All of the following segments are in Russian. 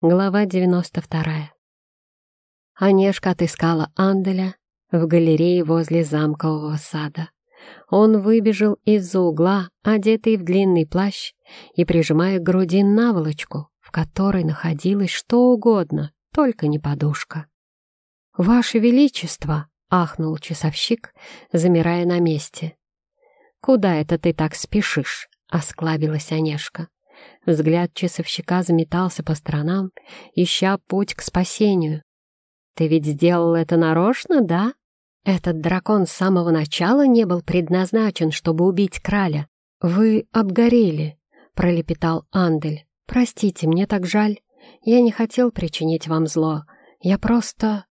Глава 92. Онежка отыскала Анделя в галерее возле замкового сада. Он выбежал из-за угла, одетый в длинный плащ и прижимая к груди наволочку, в которой находилось что угодно, только не подушка. «Ваше Величество!» — ахнул часовщик, замирая на месте. «Куда это ты так спешишь?» — осклабилась Онежка. Взгляд часовщика заметался по сторонам, ища путь к спасению. «Ты ведь сделал это нарочно, да? Этот дракон с самого начала не был предназначен, чтобы убить краля. Вы обгорели», — пролепетал Андель. «Простите, мне так жаль. Я не хотел причинить вам зло. Я просто...»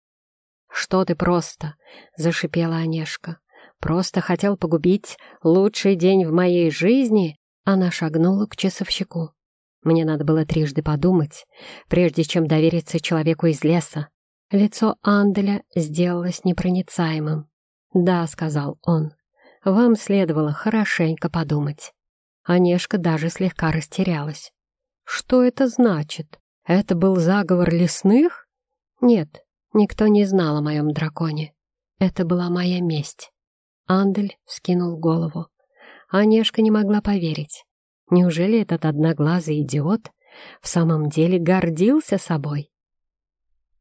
«Что ты просто?» — зашипела Онежка. «Просто хотел погубить лучший день в моей жизни?» Она шагнула к часовщику. Мне надо было трижды подумать, прежде чем довериться человеку из леса. Лицо Анделя сделалось непроницаемым. «Да», — сказал он, — «вам следовало хорошенько подумать». Онежка даже слегка растерялась. «Что это значит? Это был заговор лесных?» «Нет, никто не знал о моем драконе. Это была моя месть». Андель вскинул голову. Онежка не могла поверить. Неужели этот одноглазый идиот в самом деле гордился собой?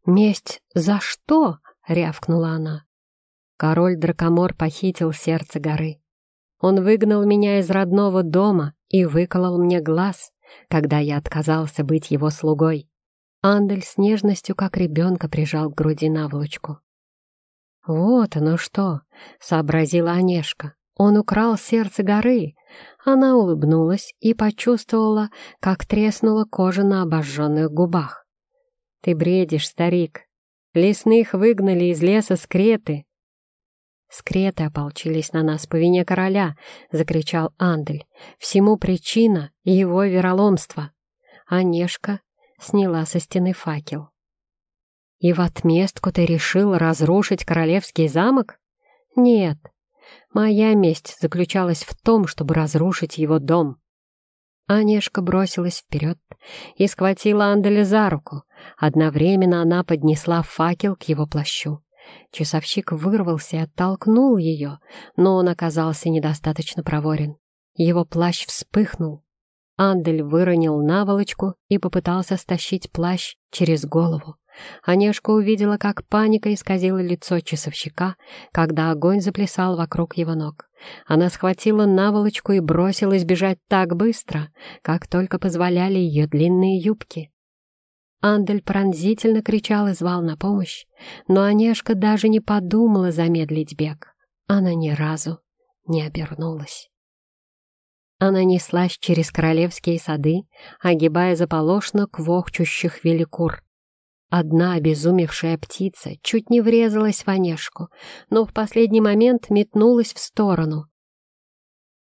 «Месть за что?» — рявкнула она. Король Дракомор похитил сердце горы. Он выгнал меня из родного дома и выколол мне глаз, когда я отказался быть его слугой. Андель с нежностью, как ребенка, прижал к груди наволочку. «Вот оно что!» — сообразила Онежка. «Он украл сердце горы, она улыбнулась и почувствовала, как треснула кожа на обожженных губах. «Ты бредишь, старик. Лесных выгнали из леса скреты». «Скреты ополчились на нас по вине короля», — закричал Андель. «Всему причина — его вероломство». Онежка сняла со стены факел. «И в отместку ты решил разрушить королевский замок?» «Нет, Моя месть заключалась в том, чтобы разрушить его дом. Анешка бросилась вперед и схватила Анделя за руку. Одновременно она поднесла факел к его плащу. Часовщик вырвался и оттолкнул ее, но он оказался недостаточно проворен. Его плащ вспыхнул. Андель выронил наволочку и попытался стащить плащ через голову. Онежка увидела, как паника исказила лицо часовщика, когда огонь заплясал вокруг его ног. Она схватила наволочку и бросилась бежать так быстро, как только позволяли ее длинные юбки. Андель пронзительно кричал и звал на помощь, но Онежка даже не подумала замедлить бег. Она ни разу не обернулась. Она неслась через королевские сады, огибая заполошно квохчущих великур. Одна обезумевшая птица чуть не врезалась в Онежку, но в последний момент метнулась в сторону.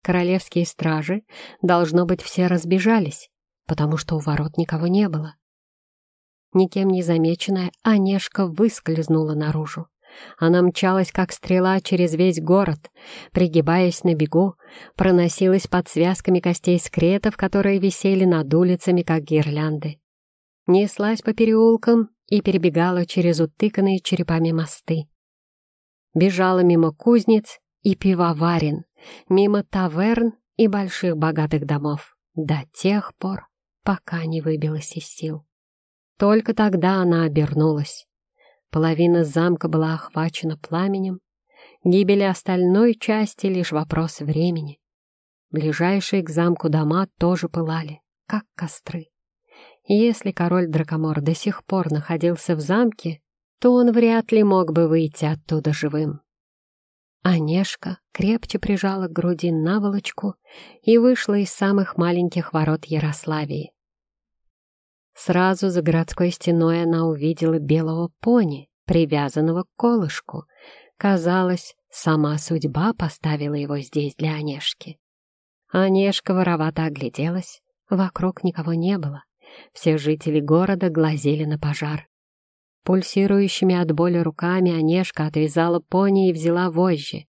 Королевские стражи, должно быть, все разбежались, потому что у ворот никого не было. Никем не замеченная, Онежка выскользнула наружу. Она мчалась, как стрела, через весь город, пригибаясь на бегу, проносилась под связками костей скретов, которые висели над улицами, как гирлянды неслась по переулкам и перебегала через утыканные черепами мосты. Бежала мимо кузнец и пивоварен, мимо таверн и больших богатых домов, до тех пор, пока не выбилась из сил. Только тогда она обернулась. Половина замка была охвачена пламенем, гибели остальной части — лишь вопрос времени. Ближайшие к замку дома тоже пылали, как костры. Если король Дракомор до сих пор находился в замке, то он вряд ли мог бы выйти оттуда живым. Онежка крепче прижала к груди наволочку и вышла из самых маленьких ворот Ярославии. Сразу за городской стеной она увидела белого пони, привязанного к колышку. Казалось, сама судьба поставила его здесь для Онежки. Онежка воровато огляделась, вокруг никого не было. Все жители города глазели на пожар. Пульсирующими от боли руками Онежка отвязала пони и взяла вожжи.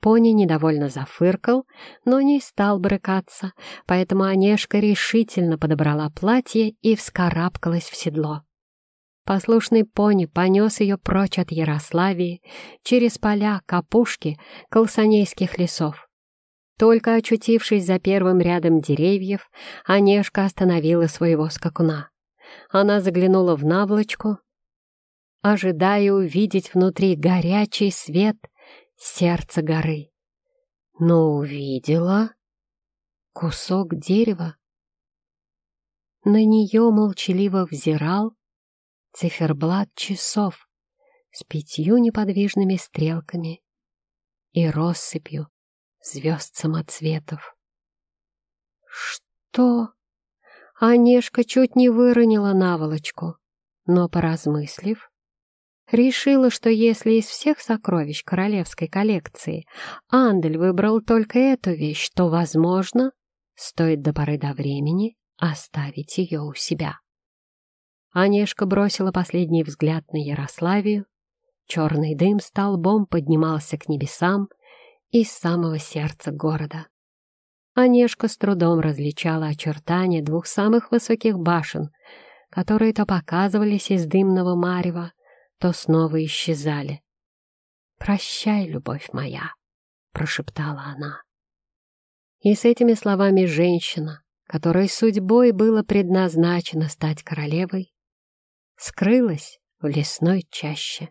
пони недовольно зафыркал, но не стал брыкаться, поэтому Онежка решительно подобрала платье и вскарабкалась в седло. Послушный пони понес ее прочь от Ярославии, через поля, капушки, колсанейских лесов. Только очутившись за первым рядом деревьев, Онежка остановила своего скакуна. Она заглянула в наволочку, ожидая увидеть внутри горячий свет сердца горы. Но увидела кусок дерева. На нее молчаливо взирал циферблат часов с пятью неподвижными стрелками и россыпью звезд самоцветов. Что? Онежка чуть не выронила наволочку, но, поразмыслив, решила, что если из всех сокровищ королевской коллекции Андель выбрал только эту вещь, то, возможно, стоит до поры до времени оставить ее у себя. Онежка бросила последний взгляд на Ярославию. Черный дым столбом поднимался к небесам из самого сердца города. Онежка с трудом различала очертания двух самых высоких башен, которые то показывались из дымного марева, то снова исчезали. «Прощай, любовь моя», — прошептала она. И с этими словами женщина, которой судьбой было предназначено стать королевой, скрылась в лесной чаще.